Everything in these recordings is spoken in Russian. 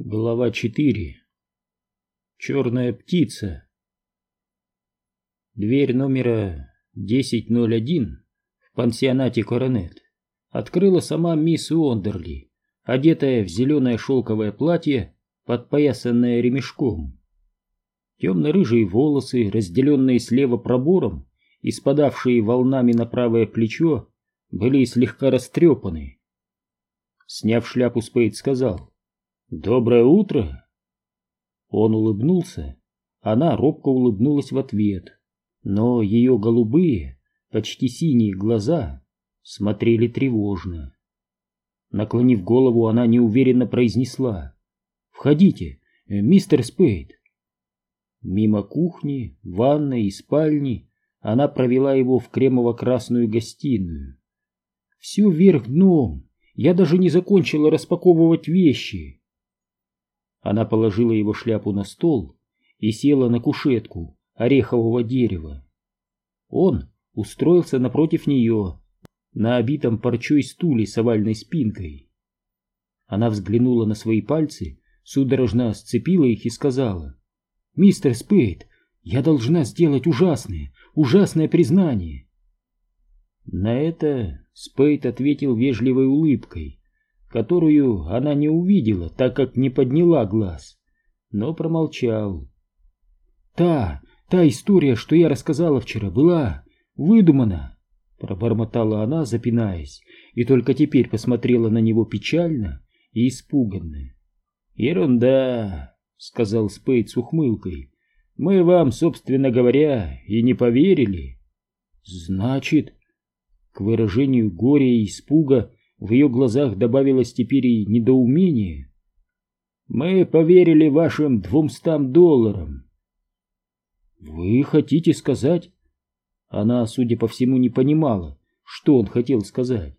Глава 4 Черная птица Дверь номера 1001 в пансионате Коронет открыла сама мисс Уондерли, одетая в зеленое шелковое платье, подпоясанное ремешком. Темно-рыжие волосы, разделенные слева пробором и спадавшие волнами на правое плечо, были слегка растрепаны. Сняв шляпу, Спейд сказал — «Доброе утро!» Он улыбнулся, она робко улыбнулась в ответ, но ее голубые, почти синие глаза смотрели тревожно. Наклонив голову, она неуверенно произнесла «Входите, мистер Спейд». Мимо кухни, ванной и спальни она провела его в кремово-красную гостиную. Все вверх дном, я даже не закончила распаковывать вещи. Она положила его шляпу на стол и села на кушетку орехового дерева. Он устроился напротив нее, на обитом парчой стуле с овальной спинкой. Она взглянула на свои пальцы, судорожно сцепила их и сказала, «Мистер Спейд, я должна сделать ужасное, ужасное признание». На это Спейд ответил вежливой улыбкой, которую она не увидела, так как не подняла глаз, но промолчал. «Та, та история, что я рассказала вчера, была выдумана», — пробормотала она, запинаясь, и только теперь посмотрела на него печально и испуганно. «Ерунда», — сказал Спейд с ухмылкой, — «мы вам, собственно говоря, и не поверили». «Значит...» К выражению горя и испуга в ее глазах добавилось теперь и недоумение. «Мы поверили вашим двумстам долларам». «Вы хотите сказать...» Она, судя по всему, не понимала, что он хотел сказать.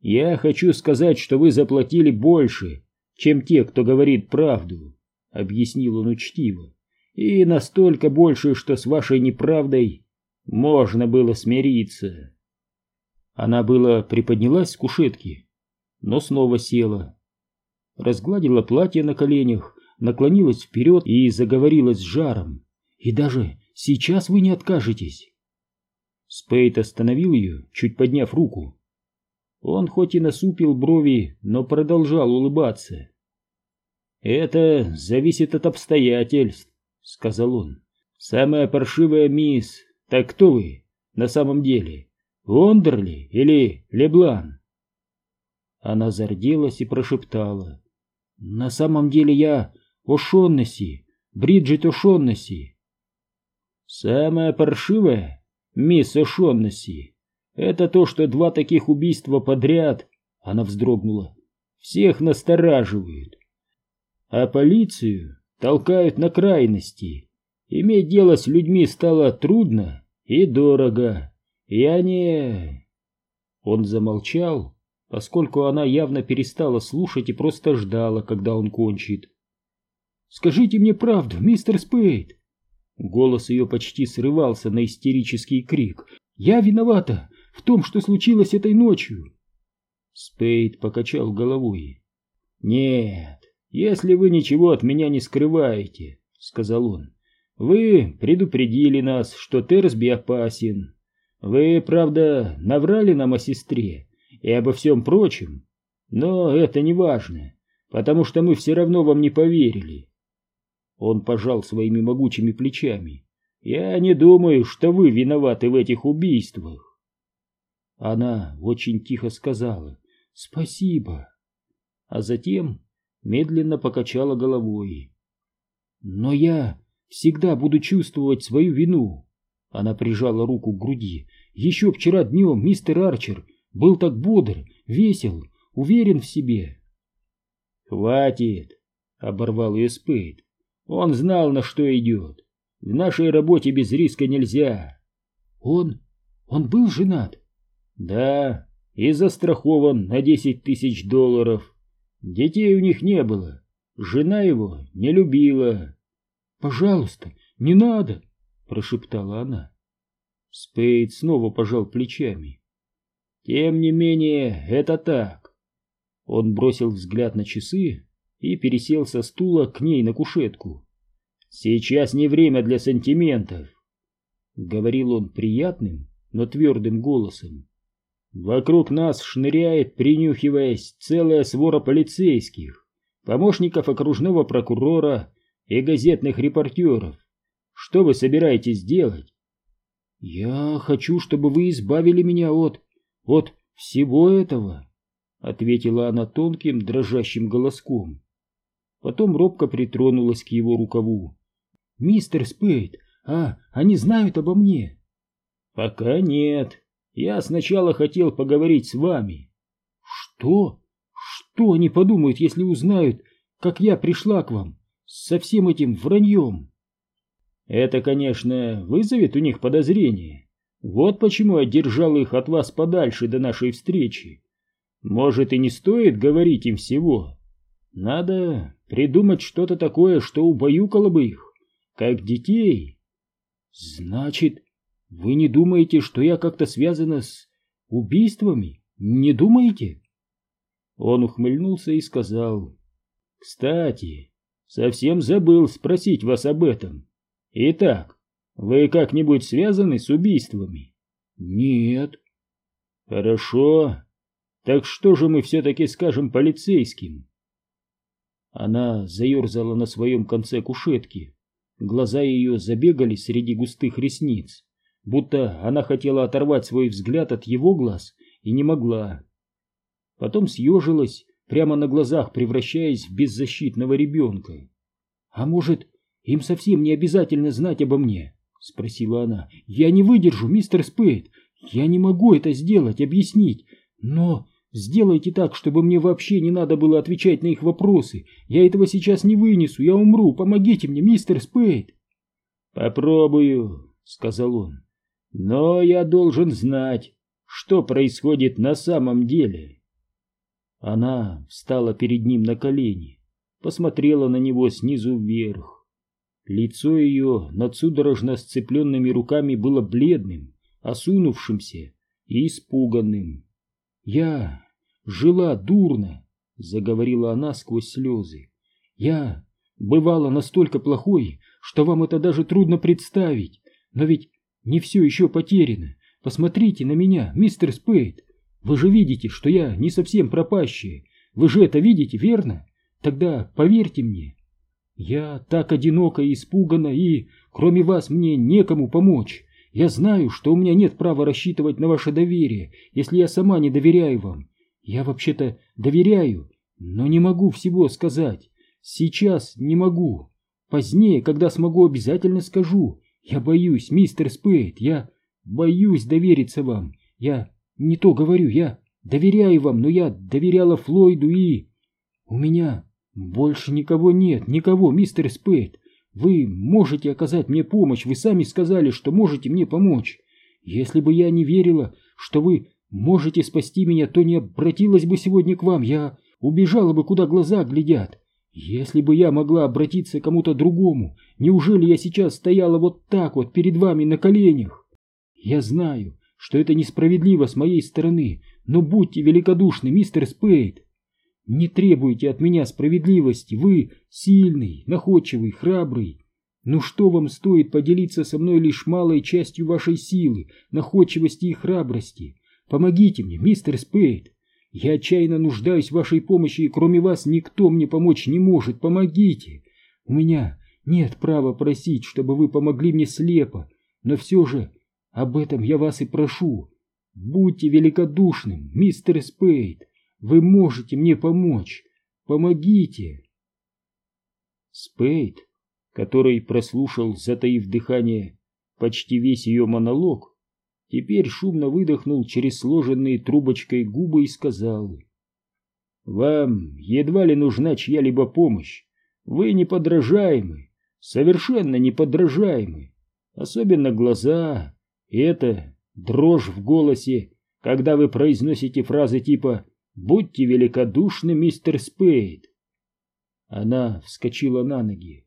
«Я хочу сказать, что вы заплатили больше, чем те, кто говорит правду», — объяснил он учтиво. «И настолько больше, что с вашей неправдой можно было смириться». Она было приподнялась с кушетки, но снова села. Разгладила платье на коленях, наклонилась вперед и заговорила с жаром. «И даже сейчас вы не откажетесь!» Спейт остановил ее, чуть подняв руку. Он хоть и насупил брови, но продолжал улыбаться. «Это зависит от обстоятельств», — сказал он. «Самая паршивая мисс. Так кто вы на самом деле?» Вондерли или Леблан?» Она зарделась и прошептала. «На самом деле я О'Шоннесси, Бриджит О'Шоннесси». «Самое паршивое, мисс О'Шоннесси, это то, что два таких убийства подряд...» Она вздрогнула. «Всех настораживают. А полицию толкают на крайности. Иметь дело с людьми стало трудно и дорого». «Я не...» Он замолчал, поскольку она явно перестала слушать и просто ждала, когда он кончит. «Скажите мне правду, мистер Спейд!» Голос ее почти срывался на истерический крик. «Я виновата в том, что случилось этой ночью!» Спейд покачал головой. «Нет, если вы ничего от меня не скрываете, — сказал он, — вы предупредили нас, что Терсби опасен. Вы, правда, наврали нам о сестре и обо всем прочем, но это не важно, потому что мы все равно вам не поверили. Он пожал своими могучими плечами. Я не думаю, что вы виноваты в этих убийствах. Она очень тихо сказала «Спасибо», а затем медленно покачала головой. «Но я всегда буду чувствовать свою вину. Она прижала руку к груди. «Еще вчера днем мистер Арчер был так бодр, весел, уверен в себе». «Хватит!» — оборвал ее Спейд. «Он знал, на что идет. В нашей работе без риска нельзя». «Он... он был женат?» «Да, и застрахован на десять тысяч долларов. Детей у них не было. Жена его не любила». «Пожалуйста, не надо!» Прошептала она. Спейд снова пожал плечами. Тем не менее, это так. Он бросил взгляд на часы и пересел со стула к ней на кушетку. «Сейчас не время для сантиментов», — говорил он приятным, но твердым голосом. «Вокруг нас шныряет, принюхиваясь, целая свора полицейских, помощников окружного прокурора и газетных репортеров. Что вы собираетесь делать?» «Я хочу, чтобы вы избавили меня от... от всего этого», — ответила она тонким, дрожащим голоском. Потом робко притронулась к его рукаву. «Мистер Спейд, а они знают обо мне?» «Пока нет. Я сначала хотел поговорить с вами». «Что? Что они подумают, если узнают, как я пришла к вам со всем этим враньем?» «Это, конечно, вызовет у них подозрение. Вот почему я держал их от вас подальше до нашей встречи. Может, и не стоит говорить им всего. Надо придумать что-то такое, что убаюкало бы их, как детей. Значит, вы не думаете, что я как-то связана с убийствами? Не думаете? Он ухмыльнулся и сказал. Кстати, совсем забыл спросить вас об этом. Итак, вы как-нибудь связаны с убийствами? Нет. Хорошо. Так что же мы все-таки скажем полицейским? Она заерзала на своем конце кушетки. Глаза ее забегали среди густых ресниц, будто она хотела оторвать свой взгляд от его глаз и не могла. Потом съежилась, прямо на глазах превращаясь в беззащитного ребенка. «А может, им совсем не обязательно знать обо мне?» — спросила она. «Я не выдержу, мистер Спейд. Я не могу это сделать, объяснить. Но Сделайте так, чтобы мне вообще не надо было отвечать на их вопросы. Я этого сейчас не вынесу, я умру. Помогите мне, мистер Спейд. Попробую, сказал он. Но я должен знать, что происходит на самом деле. Она встала перед ним на колени, посмотрела на него снизу вверх. Лицо ее над судорожно сцепленными руками было бледным, осунувшимся и испуганным. «Я жила дурно», — заговорила она сквозь слезы. «Я бывала настолько плохой, что вам это даже трудно представить. Но ведь не все еще потеряно. Посмотрите на меня, мистер Спейд. Вы же видите, что я не совсем пропащая. Вы же это видите, верно? Тогда поверьте мне. Я так одинока и испугана, и, кроме вас, мне некому помочь. Я знаю, что у меня нет права рассчитывать на ваше доверие, если я сама не доверяю вам. Я вообще-то доверяю, но не могу всего сказать. Сейчас не могу. Позднее, когда смогу, обязательно скажу. Я боюсь, мистер Спейд, я боюсь довериться вам. Я не то говорю, я доверяю вам, но я доверяла Флойду и... У меня больше никого нет, никого, мистер Спейд. Вы можете оказать мне помощь, вы сами сказали, что можете мне помочь. Если бы я не верила, что вы можете спасти меня, то не обратилась бы сегодня к вам, я убежала бы, куда глаза глядят. Если бы я могла обратиться к кому-то другому, неужели я сейчас стояла вот так вот перед вами на коленях? Я знаю, что это несправедливо с моей стороны, но будьте великодушны, мистер Спейд. Не требуйте от меня справедливости, вы сильный, находчивый, храбрый. Ну что вам стоит поделиться со мной лишь малой частью вашей силы, находчивости и храбрости? Помогите мне, мистер Спейд. Я отчаянно нуждаюсь в вашей помощи, и кроме вас никто мне помочь не может. Помогите. У меня нет права просить, чтобы вы помогли мне слепо, но все же об этом я вас и прошу. Будьте великодушным, мистер Спейд. Вы можете мне помочь. Помогите. Спейд, который прослушал, затаив дыхание, почти весь ее монолог, теперь шумно выдохнул через сложенные трубочкой губы и сказал. «Вам едва ли нужна чья-либо помощь. Вы неподражаемы, совершенно неподражаемы. Особенно глаза, это дрожь в голосе, когда вы произносите фразы типа Будьте великодушны, мистер Спейд. Она вскочила на ноги.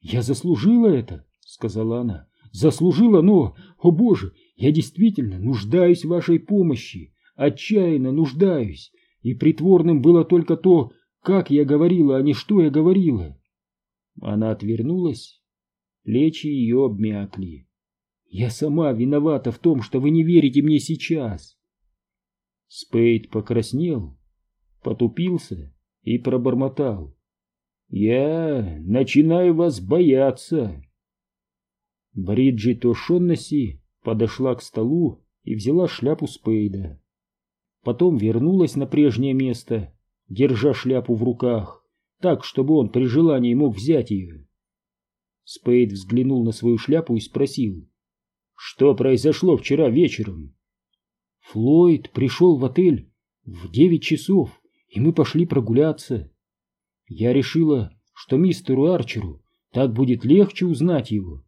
«Я заслужила это», — сказала она. «Заслужила, но, о боже, я действительно нуждаюсь в вашей помощи, отчаянно нуждаюсь, и притворным было только то, Как я говорила, а не что я говорила? Она отвернулась. Плечи ее обмякли. Я сама виновата в том, что вы не верите мне сейчас. Спейд покраснел, потупился и пробормотал. Я начинаю вас бояться. Бриджит О'Шоннесси подошла к столу и взяла шляпу Спейда. Потом вернулась на прежнее место, держа шляпу в руках, так, чтобы он при желании мог взять ее. Спейд взглянул на свою шляпу и спросил, что произошло вчера вечером. Флойд пришел в отель в девять часов, и мы пошли прогуляться. Я решила, что мистеру Арчеру так будет легче узнать его.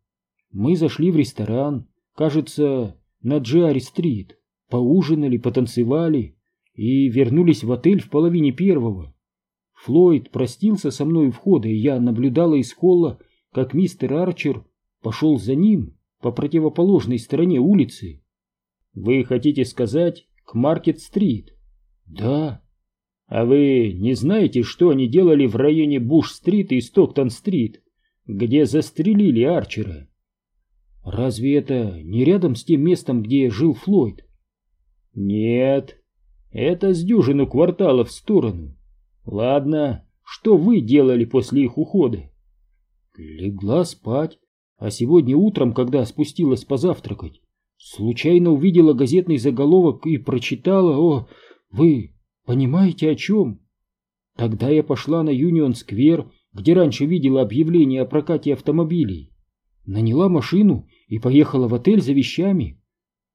Мы зашли в ресторан, кажется, на Джиари-стрит, поужинали, потанцевали и вернулись в отель в половине первого. Флойд простился со мной у входа, и я наблюдала из холла, как мистер Арчер пошел за ним по противоположной стороне улицы. Вы хотите сказать, к Маркет-стрит? Да. А вы не знаете, что они делали в районе Буш-стрит и Стоктон-стрит, где застрелили Арчера? Разве это не рядом с тем местом, где жил Флойд? Нет, это с дюжину кварталов в сторону. Ладно, что вы делали после их ухода? Легла спать, а сегодня утром, когда спустилась позавтракать, случайно увидела газетный заголовок и прочитала, о, вы Понимаете, о чем? Тогда я пошла на Юнион-сквер, где раньше видела объявление о прокате автомобилей. Наняла машину и поехала в отель за вещами.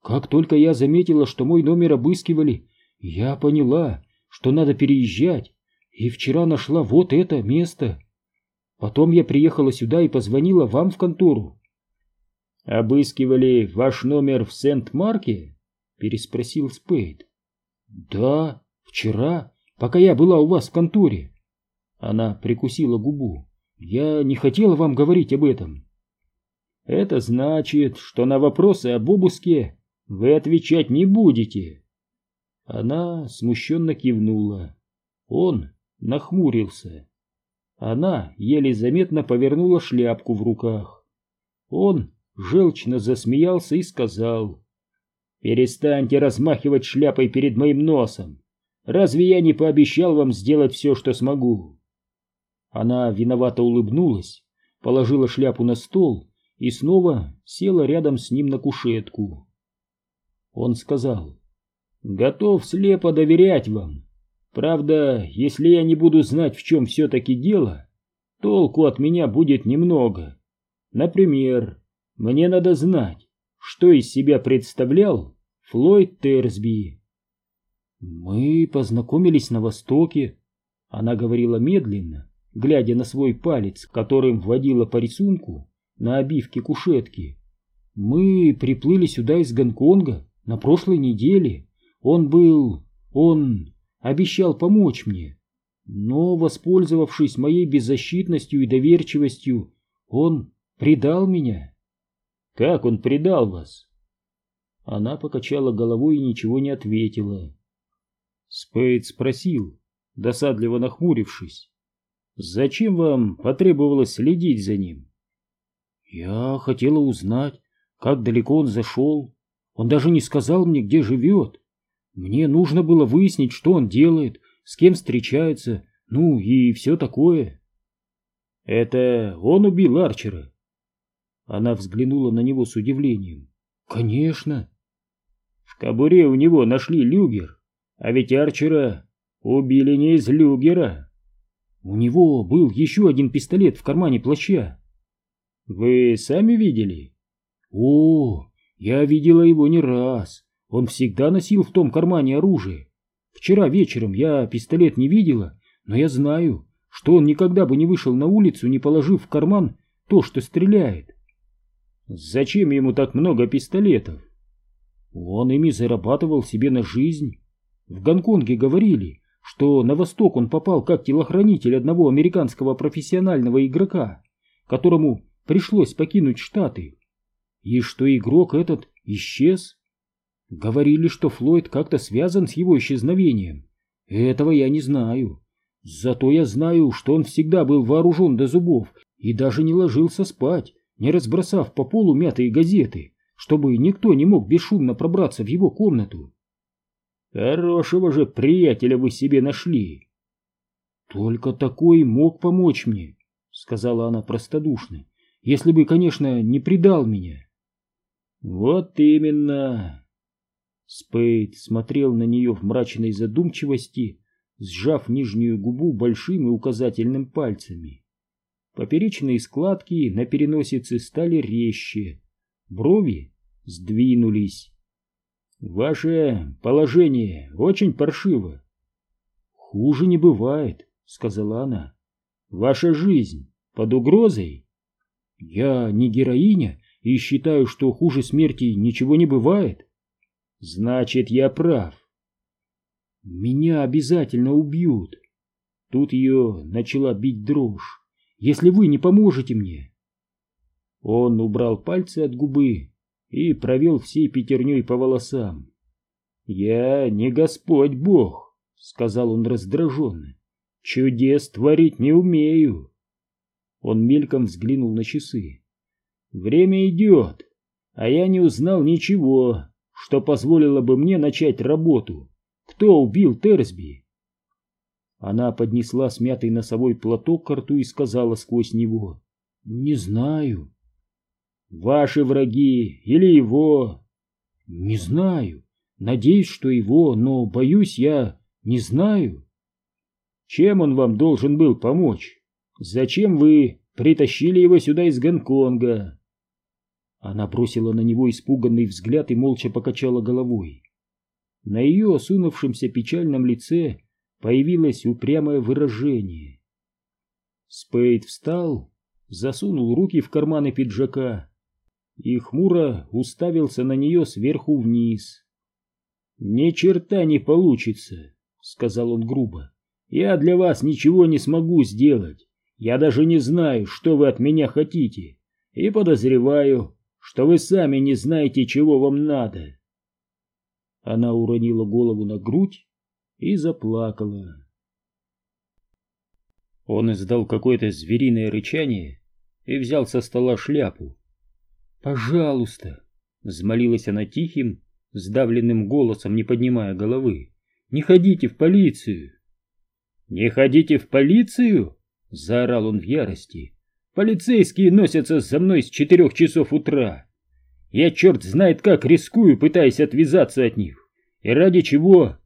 Как только я заметила, что мой номер обыскивали, я поняла, что надо переезжать, и вчера нашла вот это место. Потом я приехала сюда и позвонила вам в контору. «Обыскивали ваш номер в Сент-Марке?» — переспросил Спейд. «Да, Вчера, пока я была у вас в конторе. Она прикусила губу. Я не хотела вам говорить об этом. Это значит, что на вопросы об обыске вы отвечать не будете. Она смущенно кивнула. Он нахмурился. Она еле заметно повернула шляпку в руках. Он желчно засмеялся и сказал, «Перестаньте размахивать шляпой перед моим носом. Разве я не пообещал вам сделать все, что смогу?» Она виновато улыбнулась, положила шляпу на стол и снова села рядом с ним на кушетку. Он сказал, «Готов слепо доверять вам. Правда, если я не буду знать, в чем все-таки дело, толку от меня будет немного. Например, мне надо знать, что из себя представлял Флойд Терсби». «Мы познакомились на Востоке», — она говорила медленно, глядя на свой палец, которым вводила по рисунку на обивке кушетки. «Мы приплыли сюда из Гонконга на прошлой неделе. Он был... он обещал помочь мне. Но, воспользовавшись моей беззащитностью и доверчивостью, он предал меня». «Как он предал вас?» Она покачала головой и ничего не ответила. Спейд спросил, досадливо нахмурившись. «Зачем вам потребовалось следить за ним?» «Я хотела узнать, как далеко он зашел. Он даже не сказал мне, где живет. Мне нужно было выяснить, что он делает, с кем встречается, ну и все такое». «Это он убил Арчера?» Она взглянула на него с удивлением. «Конечно». «В кобуре у него нашли люгер». А ведь Арчера убили не из люгера. У него был еще один пистолет в кармане плаща. Вы сами видели? О, я видела его не раз. Он всегда носил в том кармане оружие. Вчера вечером я пистолет не видела, но я знаю, что он никогда бы не вышел на улицу, не положив в карман то, что стреляет. Зачем ему так много пистолетов? Он ими зарабатывал себе на жизнь. В Гонконге говорили, что на восток он попал как телохранитель одного американского профессионального игрока, которому пришлось покинуть Штаты, и что игрок этот исчез. Говорили, что Флойд как-то связан с его исчезновением. Этого я не знаю. Зато я знаю, что он всегда был вооружен до зубов и даже не ложился спать, не разбросав по полу мятые газеты, чтобы никто не мог бесшумно пробраться в его комнату. Хорошего же приятеля вы себе нашли. Только такой мог помочь мне, сказала она простодушно, если бы, конечно, не предал меня. Вот именно. Спейд смотрел на нее в мрачной задумчивости, сжав нижнюю губу большим и указательным пальцами. Поперечные складки на переносице стали резче, брови сдвинулись. Ваше положение очень паршиво. Хуже не бывает, сказала она. Ваша жизнь под угрозой? Я не героиня и считаю, что хуже смерти ничего не бывает. Значит, я прав. Меня обязательно убьют. Тут ее начала бить дрожь. Если вы не поможете мне. Он убрал пальцы от губы и провел всей пятерней по волосам. «Я не Господь Бог», — сказал он раздраженно. «Чудес творить не умею». Он мельком взглянул на часы. «Время идет, а я не узнал ничего, что позволило бы мне начать работу. Кто убил Терсби?» Она поднесла смятый носовой платок к рту и сказала сквозь него. «Не знаю». «Ваши враги или его?» «Не знаю. Надеюсь, что его, но, боюсь, я не знаю». «Чем он вам должен был помочь? Зачем вы притащили его сюда из Гонконга?» Она бросила на него испуганный взгляд и молча покачала головой. На ее осунувшемся печальном лице появилось упрямое выражение. Спейд встал, засунул руки в карманы пиджака и хмуро уставился на нее сверху вниз. «Ни черта не получится», — сказал он грубо. «Я для вас ничего не смогу сделать. Я даже не знаю, что вы от меня хотите, и подозреваю, что вы сами не знаете, чего вам надо». Она уронила голову на грудь и заплакала. Он издал какое-то звериное рычание и взял со стола шляпу. «Пожалуйста!» — взмолилась она тихим, сдавленным голосом, не поднимая головы. «Не ходите в полицию!» «Не ходите в полицию?» — заорал он в ярости. «Полицейские носятся за мной с четырех часов утра. Я черт знает как рискую, пытаясь отвязаться от них. И ради чего?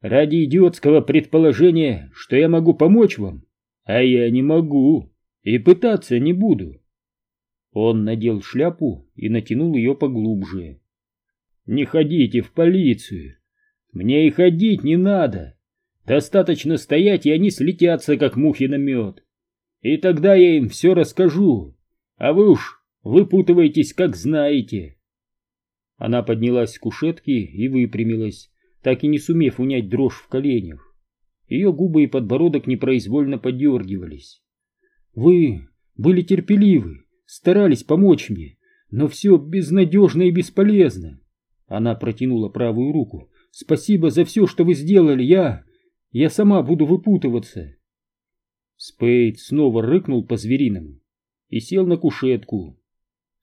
Ради идиотского предположения, что я могу помочь вам? А я не могу. И пытаться не буду. Он надел шляпу и натянул ее поглубже. Не ходите в полицию. Мне и ходить не надо. Достаточно стоять, и они слетятся, как мухи на мед. И тогда я им все расскажу. А вы уж Выпутывайтесь, как знаете. Она поднялась с кушетки и выпрямилась, так и не сумев унять дрожь в коленях. Ее губы и подбородок непроизвольно подергивались. «Вы были терпеливы, старались помочь мне, но все безнадежно и бесполезно». Она протянула правую руку. «Спасибо за все, что вы сделали, я... я сама буду выпутываться». Спейд снова рыкнул по-звериному и сел на кушетку,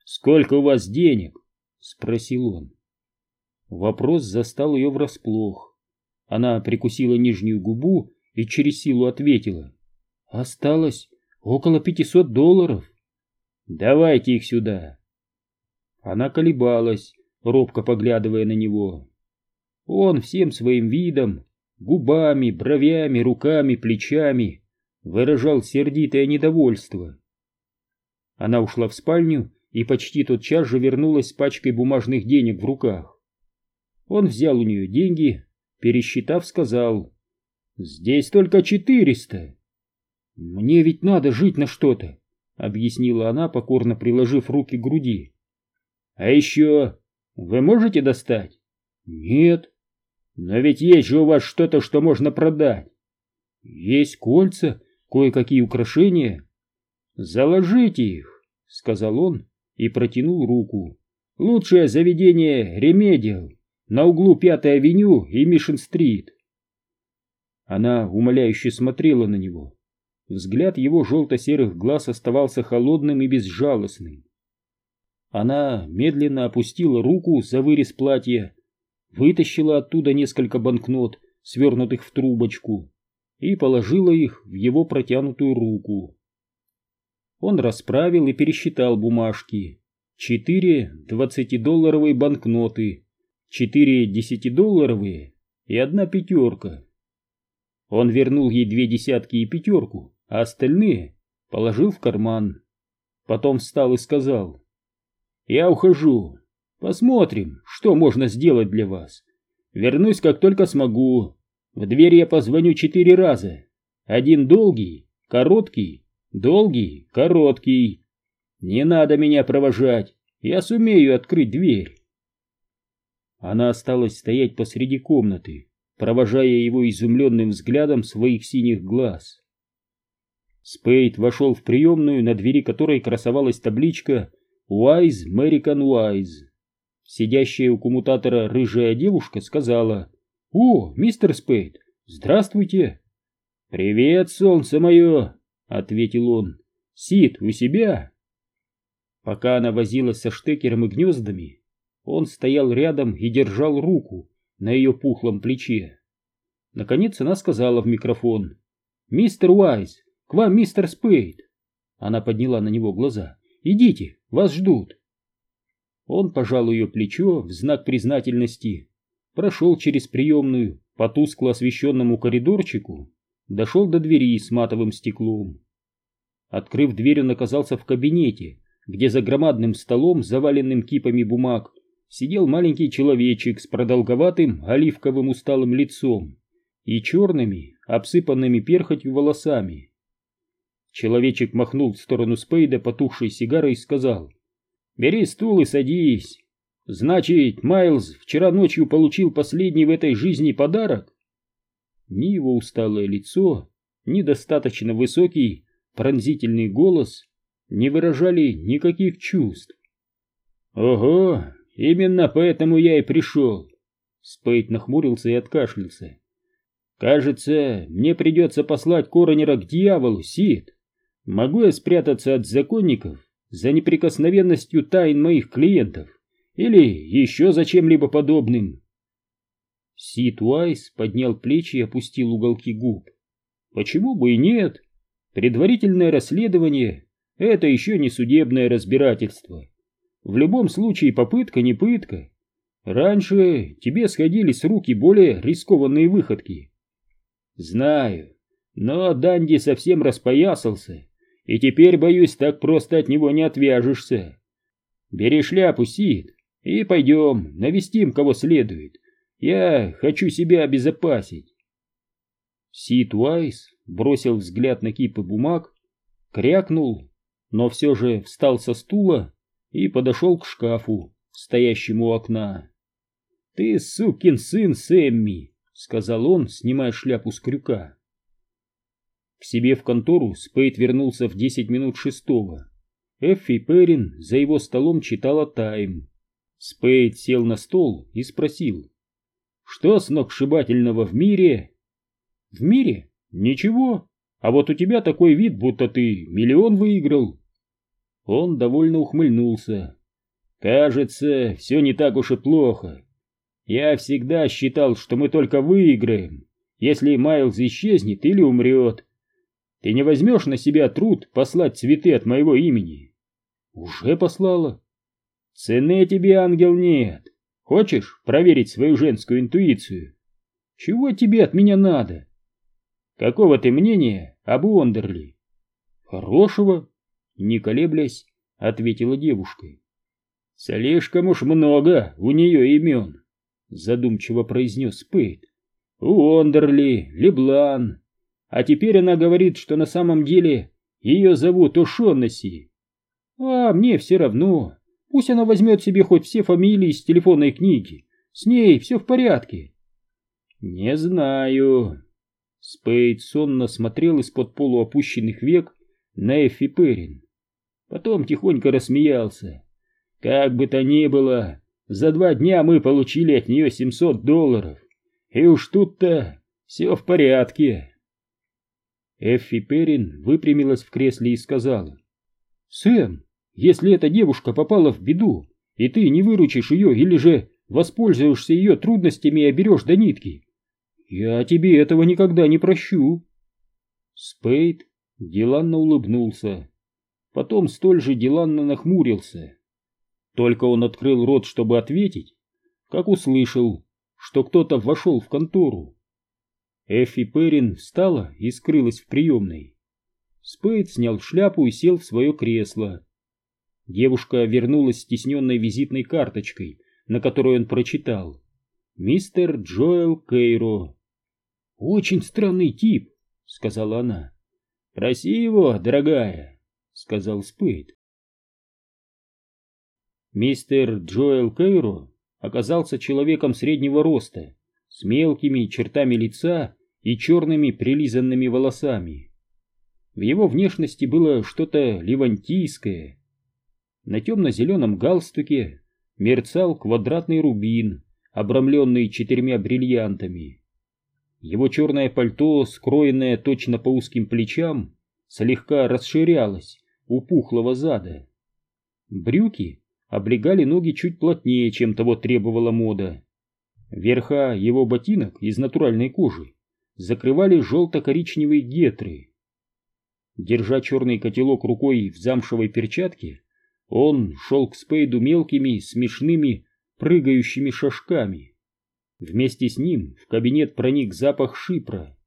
«Сколько у вас денег?» — спросил он. Вопрос застал ее врасплох. Она прикусила нижнюю губу и через силу ответила. «Осталось около пятисот долларов». «Давайте их сюда». Она колебалась, робко поглядывая на него. Он всем своим видом, губами, бровями, руками, плечами выражал сердитое недовольство. Она ушла в спальню и почти тотчас же вернулась с пачкой бумажных денег в руках. Он взял у нее деньги, пересчитав, сказал, «Здесь только четыреста». «Мне ведь надо жить на что-то», — объяснила она, покорно приложив руки к груди. «А еще вы можете достать?» «Нет». «Но ведь есть же у вас что-то, что можно продать». «Есть кольца, кое-какие украшения». «Заложите их», — сказал он и протянул руку. «Лучшее заведение Ремедиал на углу Пятой авеню и Мишен-стрит». Она умоляюще смотрела на него. Взгляд его желто-серых глаз оставался холодным и безжалостным. Она медленно опустила руку за вырез платья, вытащила оттуда несколько банкнот, свернутых в трубочку, и положила их в его протянутую руку. Он расправил и пересчитал бумажки. Четыре двадцатидолларовые банкноты, четыре десятидолларовые и одна пятерка. Он вернул ей две десятки и пятерку, а остальные положил в карман. Потом встал и сказал, «Я ухожу. Посмотрим, что можно сделать для вас. Вернусь, как только смогу. В дверь я позвоню четыре раза. Один долгий, короткий, долгий, короткий. Не надо меня провожать, я сумею открыть дверь». Она осталась стоять посреди комнаты, провожая его изумленным взглядом своих синих глаз. Спейд вошел в приемную, на двери которой красовалась табличка «Wise American Wise». Сидящая у коммутатора рыжая девушка сказала «О, мистер Спейд, здравствуйте!» «Привет, солнце мое!» — ответил он. «Сид, у себя?» Пока она возилась со штекером и гнездами, он стоял рядом и держал руку на ее пухлом плече. Наконец она сказала в микрофон «Мистер Уайз, к вам мистер Спейд!» Она подняла на него глаза. «Идите, вас ждут!» Он пожал ее плечо в знак признательности, прошел через приемную по тускло освещенному коридорчику, дошел до двери с матовым стеклом. Открыв дверь, он оказался в кабинете, где за громадным столом, заваленным кипами бумаг, сидел маленький человечек с продолговатым оливковым усталым лицом и черными, обсыпанными перхотью волосами. Человечек махнул в сторону Спейда потухшей сигарой и сказал, «Бери стул и садись. Значит, Майлз вчера ночью получил последний в этой жизни подарок?» Ни его усталое лицо, ни достаточно высокий, пронзительный голос не выражали никаких чувств. «Ого, именно поэтому я и пришел!» Спейд нахмурился и откашлялся. «Кажется, мне придется послать коронера к дьяволу, Сид. Могу я спрятаться от законников за неприкосновенностью тайн моих клиентов или еще за чем-либо подобным?» Сид Уайс поднял плечи и опустил уголки губ. «Почему бы и нет? Предварительное расследование — это еще не судебное разбирательство. В любом случае попытка не пытка. Раньше тебе сходили с руки более рискованные выходки. Знаю, но Данди совсем распоясался и теперь, боюсь, так просто от него не отвяжешься. Бери шляпу, Сид, и пойдем, навестим кого следует. Я хочу себя обезопасить. Сид Уайс бросил взгляд на кипы бумаг, крякнул, но все же встал со стула и подошел к шкафу, стоящему у окна. «Ты сукин сын, Сэмми!» — сказал он, снимая шляпу с крюка. К себе в контору Спейд вернулся в десять минут шестого. Эффи Перрин за его столом читала «Тайм». Спейд сел на стол и спросил, «Что сногсшибательного в мире?» «В мире? Ничего. А вот у тебя такой вид, будто ты миллион выиграл». Он довольно ухмыльнулся. «Кажется, все не так уж и плохо. Я всегда считал, что мы только выиграем, если Майлз исчезнет или умрет. Ты не возьмешь на себя труд послать цветы от моего имени? Уже послала. Цены тебе, ангел, нет. Хочешь проверить свою женскую интуицию? Чего тебе от меня надо? Какого ты мнения об Уондерли? Хорошего, не колеблясь, ответила девушка. Слишком уж много у нее имен, задумчиво произнес Пейт. Уондерли, Леблан, а теперь она говорит, что на самом деле ее зовут Ошоннесси. А мне все равно. Пусть она возьмет себе хоть все фамилии из телефонной книги. С ней все в порядке. Не знаю. Спейд сонно смотрел из-под полуопущенных век на Эффи Перрин. Потом тихонько рассмеялся. Как бы то ни было, за два дня мы получили от нее 700 долларов. И уж тут-то Все в порядке. Эффи Перрин выпрямилась в кресле и сказала. «Сэм, если эта девушка попала в беду, и ты не выручишь ее или же воспользуешься ее трудностями и оберешь до нитки, я тебе этого никогда не прощу». Спейд деланно улыбнулся, потом столь же деланно нахмурился. Только он открыл рот, чтобы ответить, как услышал, что кто-то вошел в контору. Эффи Перрин встала и скрылась в приемной. Спейд снял шляпу и сел в свое кресло. Девушка вернулась стесненной визитной карточкой, на которой он прочитал. «Мистер Джоэл Кейро». «Очень странный тип», — сказала она. «Проси его, дорогая», — сказал Спейд. Мистер Джоэл Кейро оказался человеком среднего роста, с мелкими чертами лица и черными прилизанными волосами. В его внешности было что-то левантийское. На темно-зеленом галстуке мерцал квадратный рубин, обрамленный четырьмя бриллиантами. Его черное пальто, скроенное точно по узким плечам, слегка расширялось у пухлого зада. Брюки облегали ноги чуть плотнее, чем того требовала мода. Верха его ботинок из натуральной кожи закрывали желто-коричневые гетры. Держа черный котелок рукой в замшевой перчатке, он шел к Спейду мелкими, смешными, прыгающими шажками. Вместе с ним в кабинет проник запах шипра.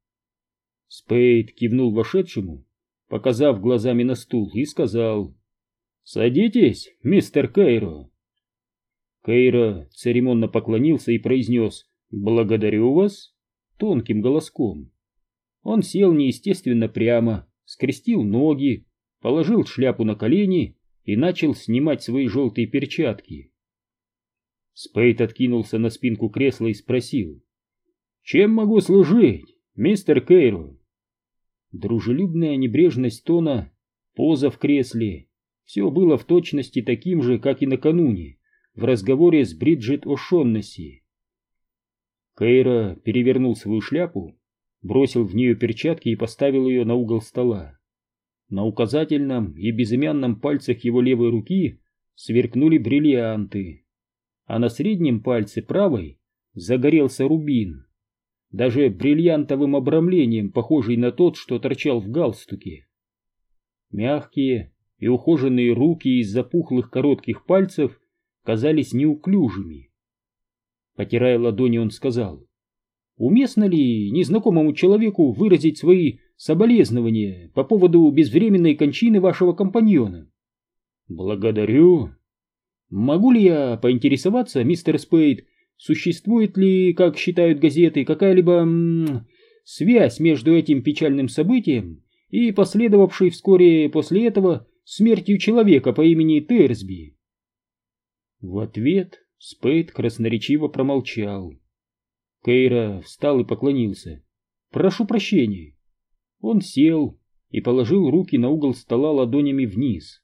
Спейд кивнул вошедшему, показав глазами на стул, и сказал «Садитесь, мистер Кейро». Кейро церемонно поклонился и произнес «Благодарю вас» тонким голоском. Он сел неестественно прямо, скрестил ноги, положил шляпу на колени и начал снимать свои желтые перчатки. Спейт откинулся на спинку кресла и спросил «Чем могу служить, мистер Кейро?» Дружелюбная небрежность тона, поза в кресле — все было в точности таким же, как и накануне, в разговоре с Бриджит О'Шоннесси. Кейра перевернул свою шляпу, бросил в нее перчатки и поставил ее на угол стола. На указательном и безымянном пальцах его левой руки сверкнули бриллианты, а на среднем пальце правой загорелся рубин, даже бриллиантовым обрамлением, похожий на тот, что торчал в галстуке. Мягкие и ухоженные руки из запухлых коротких пальцев казались неуклюжими. Потирая ладони, он сказал, «Уместно ли незнакомому человеку выразить свои соболезнования по поводу безвременной кончины вашего компаньона?» «Благодарю». «Могу ли я поинтересоваться, мистер Спейд, существует ли, как считают газеты, какая-либо связь между этим печальным событием и последовавшей вскоре после этого смертью человека по имени Терсби?» В ответ Спейд красноречиво промолчал. Кейра встал и поклонился. «Прошу прощения». Он сел и положил руки на угол стола ладонями вниз.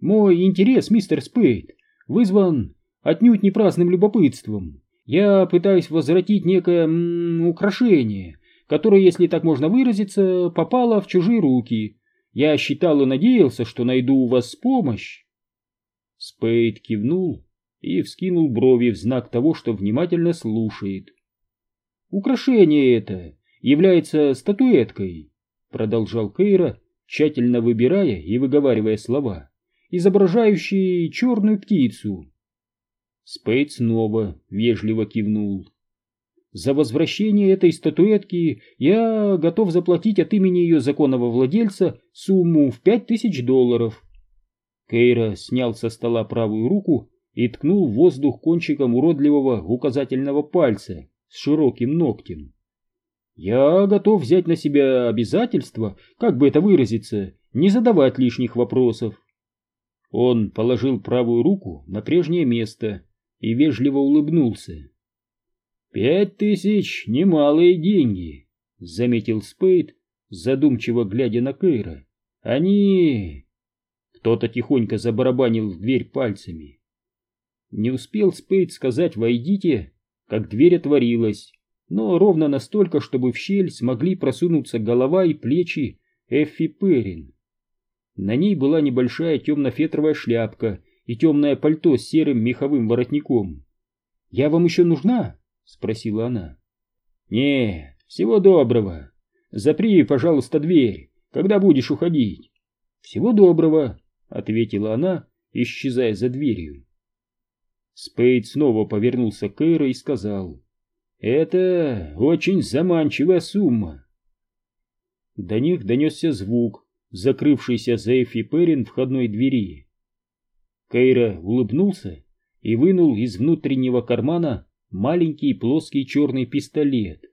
«Мой интерес, мистер Спейд, вызван отнюдь не праздным любопытством. Я пытаюсь возвратить некое м украшение, которое, если так можно выразиться, попало в чужие руки. Я считал и надеялся, что найду у вас помощь». Спейд кивнул и вскинул брови в знак того, что внимательно слушает. «Украшение это является статуэткой», — продолжал Кейра, тщательно выбирая и выговаривая слова, изображающие черную птицу. Спейд снова вежливо кивнул. «За возвращение этой статуэтки я готов заплатить от имени ее законного владельца сумму в пять тысяч долларов». Кейра снял со стола правую руку и ткнул в воздух кончиком уродливого указательного пальца с широким ногтем. «Я готов взять на себя обязательство, как бы это выразиться, не задавать лишних вопросов». Он положил правую руку на прежнее место и вежливо улыбнулся. «Пять тысяч — немалые деньги», — заметил Спейд, задумчиво глядя на Кейра. «Они...» Кто-то тихонько забарабанил в дверь пальцами. Не успел Спейд сказать «войдите», как дверь отворилась, но ровно настолько, чтобы в щель смогли просунуться голова и плечи Эффи Перрин. На ней была небольшая темно-фетровая шляпка и темное пальто с серым меховым воротником. «Я вам еще нужна?» — спросила она. «Не, всего доброго. Запри, пожалуйста, дверь, когда будешь уходить». «Всего доброго», — ответила она, исчезая за дверью. Спейд снова повернулся к Эйро и сказал, «Это очень заманчивая сумма». До них донесся звук, закрывшийся за Эфи Перрин входной двери. Кейра улыбнулся и вынул из внутреннего кармана маленький плоский черный пистолет.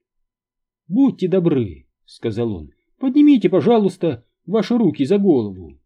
«Будьте добры», — сказал он, — «поднимите, пожалуйста, ваши руки за голову».